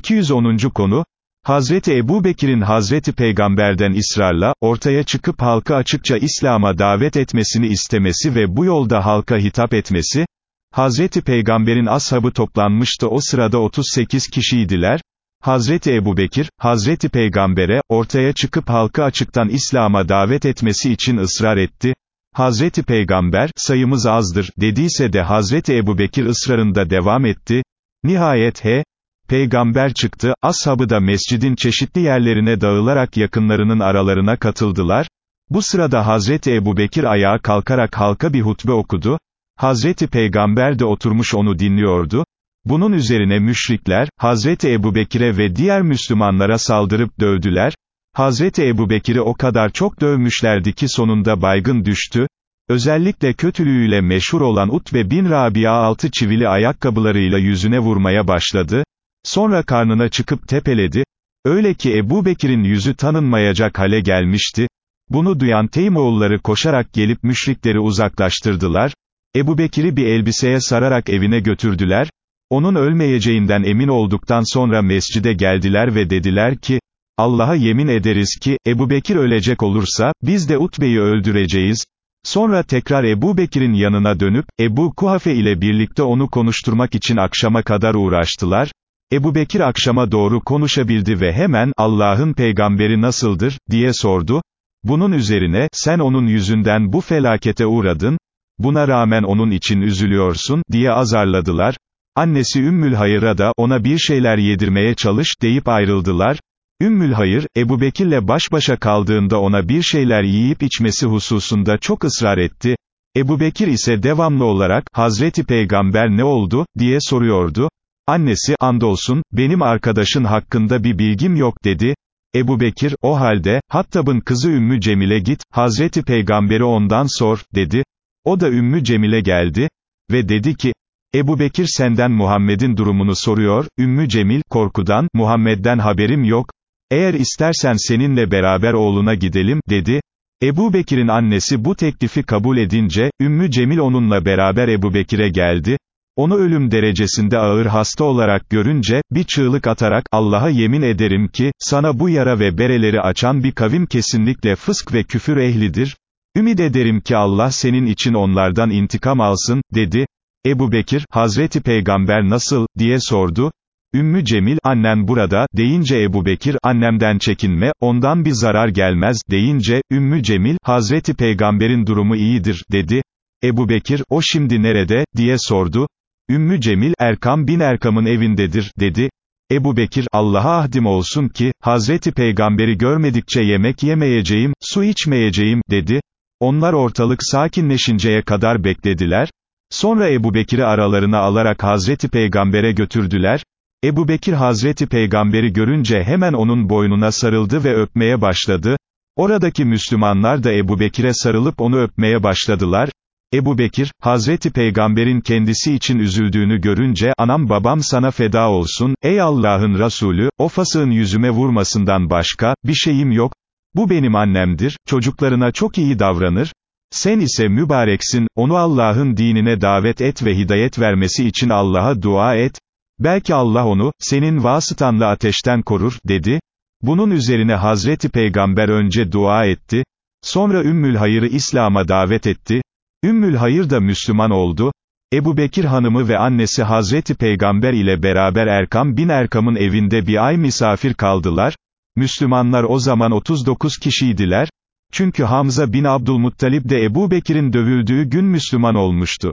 210. konu, Hazreti Ebu Bekir'in Hazreti Peygamber'den ısrarla, ortaya çıkıp halkı açıkça İslam'a davet etmesini istemesi ve bu yolda halka hitap etmesi, Hazreti Peygamber'in ashabı toplanmıştı. O sırada 38 kişiydiler, Hazreti Ebu Bekir, Hazreti Peygamber'e, ortaya çıkıp halkı açıktan İslam'a davet etmesi için ısrar etti, Hazreti Peygamber, sayımız azdır, dediyse de Hazreti Ebu Bekir ısrarında devam etti, nihayet he, Peygamber çıktı, ashabı da mescidin çeşitli yerlerine dağılarak yakınlarının aralarına katıldılar, bu sırada Hazreti Ebu Bekir ayağa kalkarak halka bir hutbe okudu, Hazreti Peygamber de oturmuş onu dinliyordu, bunun üzerine müşrikler, Hazreti Ebu Bekir'e ve diğer Müslümanlara saldırıp dövdüler, Hazreti Ebu Bekir'i o kadar çok dövmüşlerdi ki sonunda baygın düştü, özellikle kötülüğüyle meşhur olan Utbe bin Rabia altı çivili ayakkabılarıyla yüzüne vurmaya başladı, sonra karnına çıkıp tepeledi, öyle ki Ebu Bekir'in yüzü tanınmayacak hale gelmişti, bunu duyan Teymoğulları koşarak gelip müşrikleri uzaklaştırdılar, Ebu Bekir'i bir elbiseye sararak evine götürdüler, onun ölmeyeceğinden emin olduktan sonra mescide geldiler ve dediler ki, Allah'a yemin ederiz ki, Ebu Bekir ölecek olursa, biz de Utbe'yi öldüreceğiz. Sonra tekrar Ebu Bekir'in yanına dönüp, Ebu Kuhafe ile birlikte onu konuşturmak için akşama kadar uğraştılar. Ebu Bekir akşama doğru konuşabildi ve hemen, Allah'ın peygamberi nasıldır, diye sordu. Bunun üzerine, sen onun yüzünden bu felakete uğradın, buna rağmen onun için üzülüyorsun, diye azarladılar. Annesi Ümmül Hayır'a da, ona bir şeyler yedirmeye çalış, deyip ayrıldılar. Ümmül Hayır, Ebu Bekir'le baş başa kaldığında ona bir şeyler yiyip içmesi hususunda çok ısrar etti. Ebu Bekir ise devamlı olarak, Hazreti Peygamber ne oldu, diye soruyordu. Annesi, andolsun, benim arkadaşın hakkında bir bilgim yok dedi. Ebu Bekir, o halde, Hattab'ın kızı Ümmü Cemil'e git, Hazreti Peygamberi ondan sor, dedi. O da Ümmü Cemil'e geldi, ve dedi ki, Ebu Bekir senden Muhammed'in durumunu soruyor, Ümmü Cemil, korkudan, Muhammed'den haberim yok, eğer istersen seninle beraber oğluna gidelim, dedi. Ebu Bekir'in annesi bu teklifi kabul edince, Ümmü Cemil onunla beraber Ebu Bekir'e geldi, onu ölüm derecesinde ağır hasta olarak görünce, bir çığlık atarak, Allah'a yemin ederim ki, sana bu yara ve bereleri açan bir kavim kesinlikle fısk ve küfür ehlidir, ümid ederim ki Allah senin için onlardan intikam alsın, dedi, Ebu Bekir, Hazreti Peygamber nasıl, diye sordu, Ümmü Cemil, annen burada, deyince Ebu Bekir, annemden çekinme, ondan bir zarar gelmez, deyince, Ümmü Cemil, Hazreti Peygamber'in durumu iyidir, dedi. Ebu Bekir, o şimdi nerede, diye sordu. Ümmü Cemil, Erkam bin Erkam'ın evindedir, dedi. Ebu Bekir, Allah'a ahdim olsun ki, Hazreti Peygamber'i görmedikçe yemek yemeyeceğim, su içmeyeceğim, dedi. Onlar ortalık sakinleşinceye kadar beklediler. Sonra Ebu Bekir'i aralarına alarak Hazreti Peygamber'e götürdüler. Ebu Bekir Hazreti Peygamberi görünce hemen onun boynuna sarıldı ve öpmeye başladı. Oradaki Müslümanlar da Ebu Bekir'e sarılıp onu öpmeye başladılar. Ebu Bekir, Hazreti Peygamber'in kendisi için üzüldüğünü görünce, anam babam sana feda olsun, ey Allah'ın Resulü, o fasığın yüzüme vurmasından başka, bir şeyim yok, bu benim annemdir, çocuklarına çok iyi davranır, sen ise mübareksin, onu Allah'ın dinine davet et ve hidayet vermesi için Allah'a dua et, belki Allah onu, senin vasıtanla ateşten korur, dedi. Bunun üzerine Hazreti Peygamber önce dua etti, sonra Ümmül Hayır'ı İslam'a davet etti, Ümmül Hayır da Müslüman oldu, Ebu Bekir hanımı ve annesi Hazreti Peygamber ile beraber Erkam bin Erkam'ın evinde bir ay misafir kaldılar, Müslümanlar o zaman 39 kişiydiler, çünkü Hamza bin Abdülmuttalip de Ebu Bekir'in dövüldüğü gün Müslüman olmuştu.